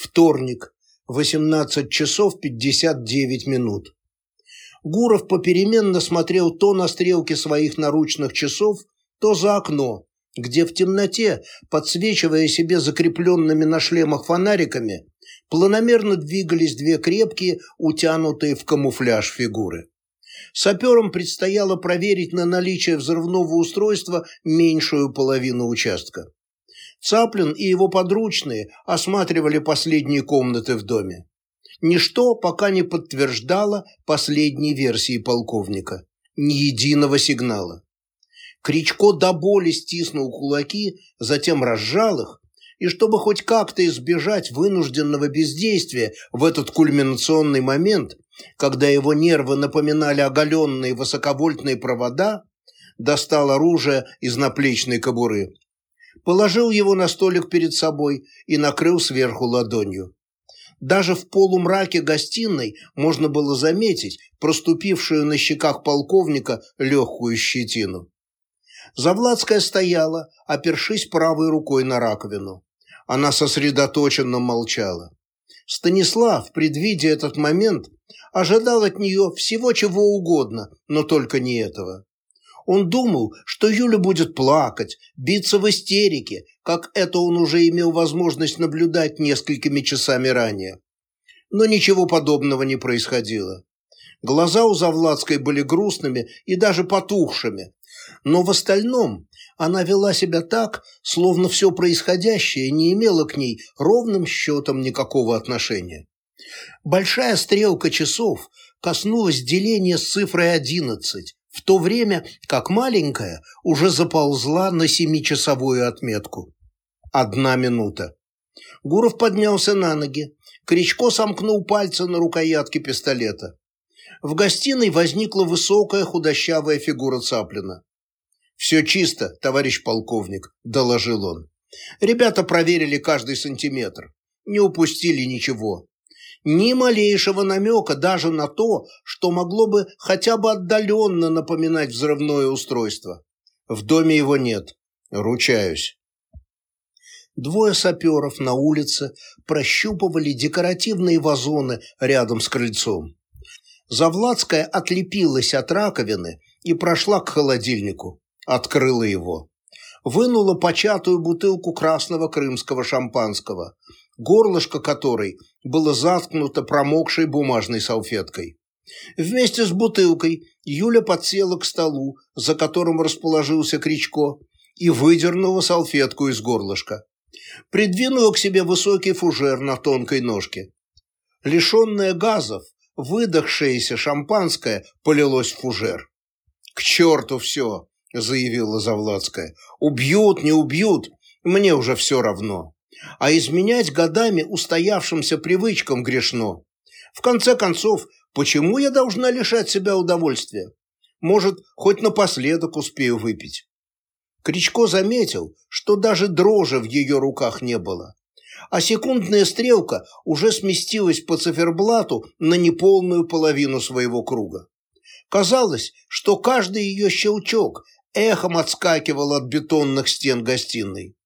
Вторник, 18 часов 59 минут. Гуров попеременно смотрел то на стрелки своих наручных часов, то за окно, где в темноте, подсвечивая себе закрепленными на шлемах фонариками, планомерно двигались две крепкие, утянутые в камуфляж фигуры. Саперам предстояло проверить на наличие взрывного устройства меньшую половину участка. Цаплин и его подручные осматривали последние комнаты в доме. Ничто пока не подтверждало последней версии полковника. Ни единого сигнала. Кричко до боли стиснул кулаки, затем разжал их, и чтобы хоть как-то избежать вынужденного бездействия в этот кульминационный момент, когда его нервы напоминали оголенные высоковольтные провода, достал оружие из наплечной кобуры. Положил его на столик перед собой и накрыл сверху ладонью. Даже в полумраке гостиной можно было заметить проступившую на щеках полковника легкую щетину. Завладская стояла, опершись правой рукой на раковину. Она сосредоточенно молчала. Станислав, предвидя этот момент, ожидал от нее всего чего угодно, но только не этого. Он думал, что Юля будет плакать, биться в истерике, как это он уже имел возможность наблюдать несколькими часами ранее. Но ничего подобного не происходило. Глаза у Завладской были грустными и даже потухшими, но в остальном она вела себя так, словно все происходящее не имело к ней ровным счетом никакого отношения. Большая стрелка часов коснулась деления с цифрой 11, в то время как маленькая уже заползла на семичасовую отметку. Одна минута. Гуров поднялся на ноги. Кричко сомкнул пальцы на рукоятке пистолета. В гостиной возникла высокая худощавая фигура Цаплина. «Все чисто, товарищ полковник», – доложил он. «Ребята проверили каждый сантиметр. Не упустили ничего. Ни малейшего намека даже на то, что могло бы хотя бы отдаленно напоминать взрывное устройство. В доме его нет. Ручаюсь». Двое саперов на улице прощупывали декоративные вазоны рядом с крыльцом. Завладская отлепилась от раковины и прошла к холодильнику открыла его. Вынула початую бутылку красного крымского шампанского, горлышко которой было заткнуто промокшей бумажной салфеткой. Вместе с бутылкой Юля подсела к столу, за которым расположился Кричко, и выдернула салфетку из горлышка. Придвинула к себе высокий фужер на тонкой ножке. Лишенное газов, выдохшееся шампанское полилось в фужер. «К черту все!» – заявила Завладская. «Убьют, не убьют, мне уже все равно. А изменять годами устоявшимся привычкам грешно. В конце концов, почему я должна лишать себя удовольствия? Может, хоть напоследок успею выпить». Кричко заметил, что даже дрожи в ее руках не было, а секундная стрелка уже сместилась по циферблату на неполную половину своего круга. Казалось, что каждый ее щелчок эхом отскакивал от бетонных стен гостиной.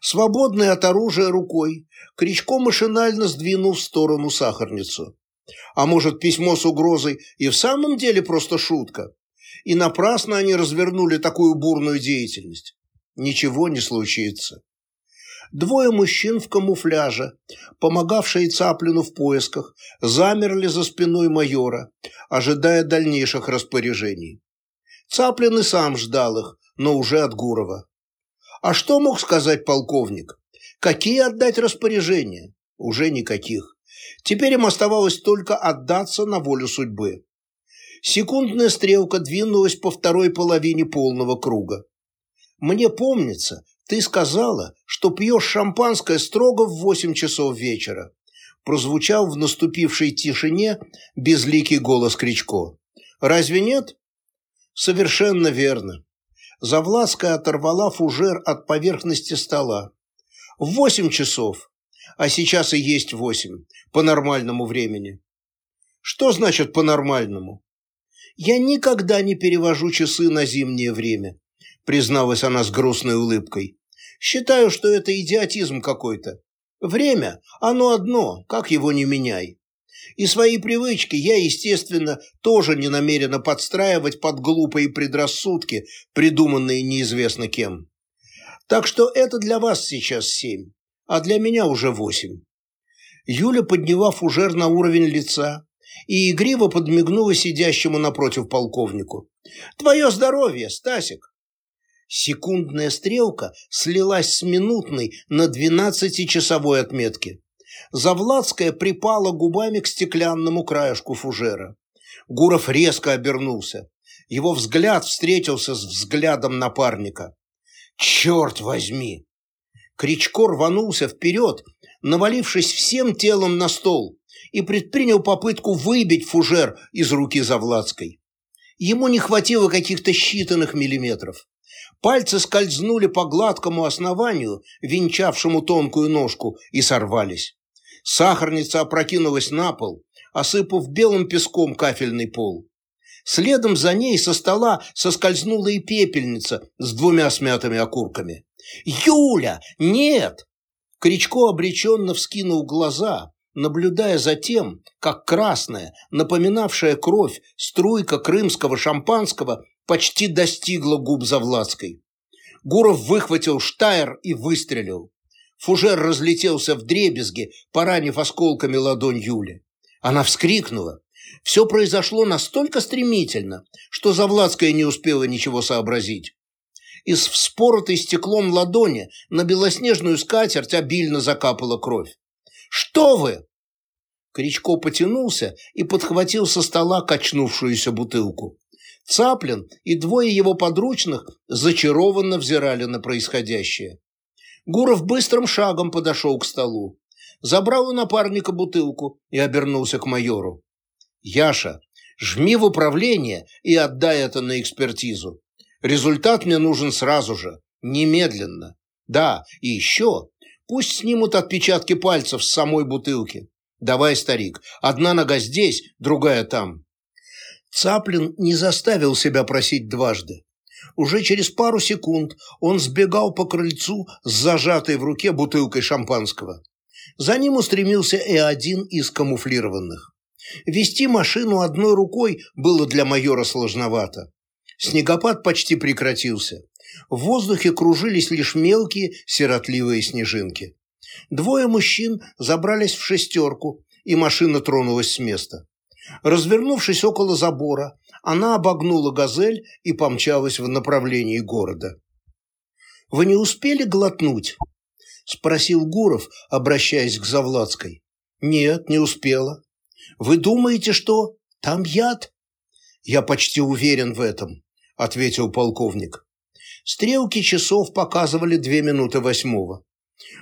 Свободный от оружия рукой, Кричко машинально сдвинул в сторону сахарницу. А может, письмо с угрозой и в самом деле просто шутка? И напрасно они развернули такую бурную деятельность. Ничего не случится. Двое мужчин в камуфляже, помогавшие Цаплину в поисках, замерли за спиной майора, ожидая дальнейших распоряжений. Цаплин и сам ждал их, но уже от Гурова. А что мог сказать полковник? Какие отдать распоряжения? Уже никаких. Теперь им оставалось только отдаться на волю судьбы. Секундная стрелка двинулась по второй половине полного круга. «Мне помнится, ты сказала, что пьешь шампанское строго в восемь часов вечера», прозвучал в наступившей тишине безликий голос Кричко. «Разве нет?» Совершенно верно. Завладская оторвала фужер от поверхности стола. В восемь часов, а сейчас и есть восемь, по нормальному времени. Что значит по-нормальному? Я никогда не перевожу часы на зимнее время, призналась она с грустной улыбкой. Считаю, что это идиотизм какой-то. Время, оно одно, как его не меняй. И свои привычки я, естественно, тоже не намерена подстраивать под глупые предрассудки, придуманные неизвестно кем. Так что это для вас сейчас семь, а для меня уже восемь. Юля подняла фужер на уровень лица и игриво подмигнула сидящему напротив полковнику. «Твое здоровье, Стасик!» Секундная стрелка слилась с минутной на двенадцатичасовой отметке. Завладская припала губами к стеклянному краешку фужера. Гуров резко обернулся. Его взгляд встретился с взглядом напарника. «Черт возьми!» Кричко рванулся вперед, навалившись всем телом на стол, и предпринял попытку выбить фужер из руки Завладской. Ему не хватило каких-то считанных миллиметров. Пальцы скользнули по гладкому основанию, венчавшему тонкую ножку, и сорвались. Сахарница опрокинулась на пол, осыпав белым песком кафельный пол. Следом за ней со стола соскользнула и пепельница с двумя смятыми окурками. «Юля! Нет!» Кричко обреченно вскинул глаза, наблюдая за тем, как красная, напоминавшая кровь, струйка крымского шампанского почти достигла губ Завладской. Гуров выхватил штайр и выстрелил. Фужер разлетелся в дребезги, поранив осколками ладонь Юли. Она вскрикнула. Все произошло настолько стремительно, что Завладская не успела ничего сообразить. Из вспоротой стеклом ладони на белоснежную скатерть обильно закапала кровь. «Что вы?» Кричко потянулся и подхватил со стола качнувшуюся бутылку. Цаплин и двое его подручных зачарованно взирали на происходящее. Гуров быстрым шагом подошел к столу, забрал у напарника бутылку и обернулся к майору. «Яша, жми в управление и отдай это на экспертизу. Результат мне нужен сразу же, немедленно. Да, и еще, пусть снимут отпечатки пальцев с самой бутылки. Давай, старик, одна нога здесь, другая там». Цаплин не заставил себя просить дважды. Уже через пару секунд он сбегал по крыльцу с зажатой в руке бутылкой шампанского. За ним устремился и один из камуфлированных. Вести машину одной рукой было для майора сложновато. Снегопад почти прекратился. В воздухе кружились лишь мелкие сиротливые снежинки. Двое мужчин забрались в шестерку, и машина тронулась с места. Развернувшись около забора, она обогнула «Газель» и помчалась в направлении города. «Вы не успели глотнуть?» – спросил Гуров, обращаясь к Завладской. «Нет, не успела. Вы думаете, что там яд?» «Я почти уверен в этом», – ответил полковник. Стрелки часов показывали две минуты восьмого.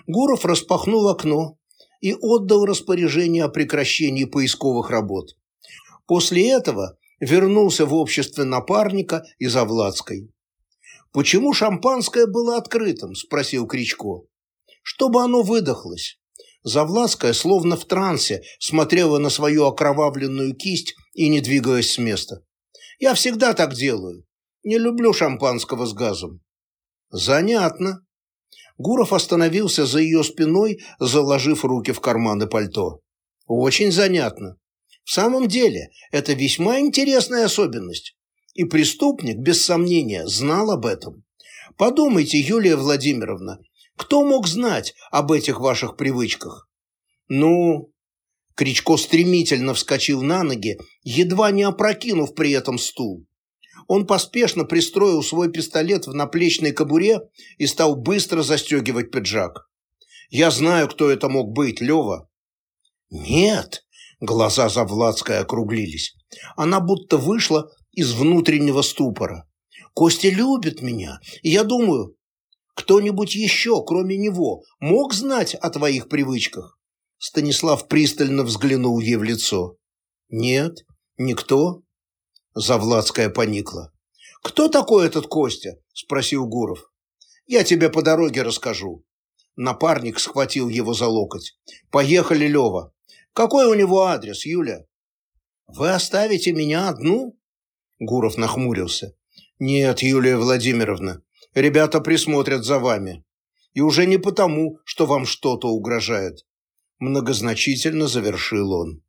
Гуров распахнул окно и отдал распоряжение о прекращении поисковых работ. После этого вернулся в обществе напарника и Завладской. «Почему шампанское было открытым?» – спросил Кричко. «Чтобы оно выдохлось». Завладская, словно в трансе, смотрела на свою окровавленную кисть и не двигалась с места. «Я всегда так делаю. Не люблю шампанского с газом». «Занятно». Гуров остановился за ее спиной, заложив руки в карманы пальто. «Очень занятно. В самом деле, это весьма интересная особенность. И преступник, без сомнения, знал об этом. Подумайте, Юлия Владимировна, кто мог знать об этих ваших привычках? Ну, Кричко стремительно вскочил на ноги, едва не опрокинув при этом стул. Он поспешно пристроил свой пистолет в наплечной кобуре и стал быстро застегивать пиджак. «Я знаю, кто это мог быть, Лева». «Нет, Глаза Завладской округлились. Она будто вышла из внутреннего ступора. «Костя любит меня, и я думаю, кто-нибудь еще, кроме него, мог знать о твоих привычках?» Станислав пристально взглянул ей в лицо. «Нет, никто?» Завладская поникла. «Кто такой этот Костя?» – спросил Гуров. «Я тебе по дороге расскажу». Напарник схватил его за локоть. «Поехали, Лева. Какой у него адрес, Юля? Вы оставите меня одну? Гуров нахмурился. Нет, Юлия Владимировна, ребята присмотрят за вами. И уже не потому, что вам что-то угрожает. Многозначительно завершил он.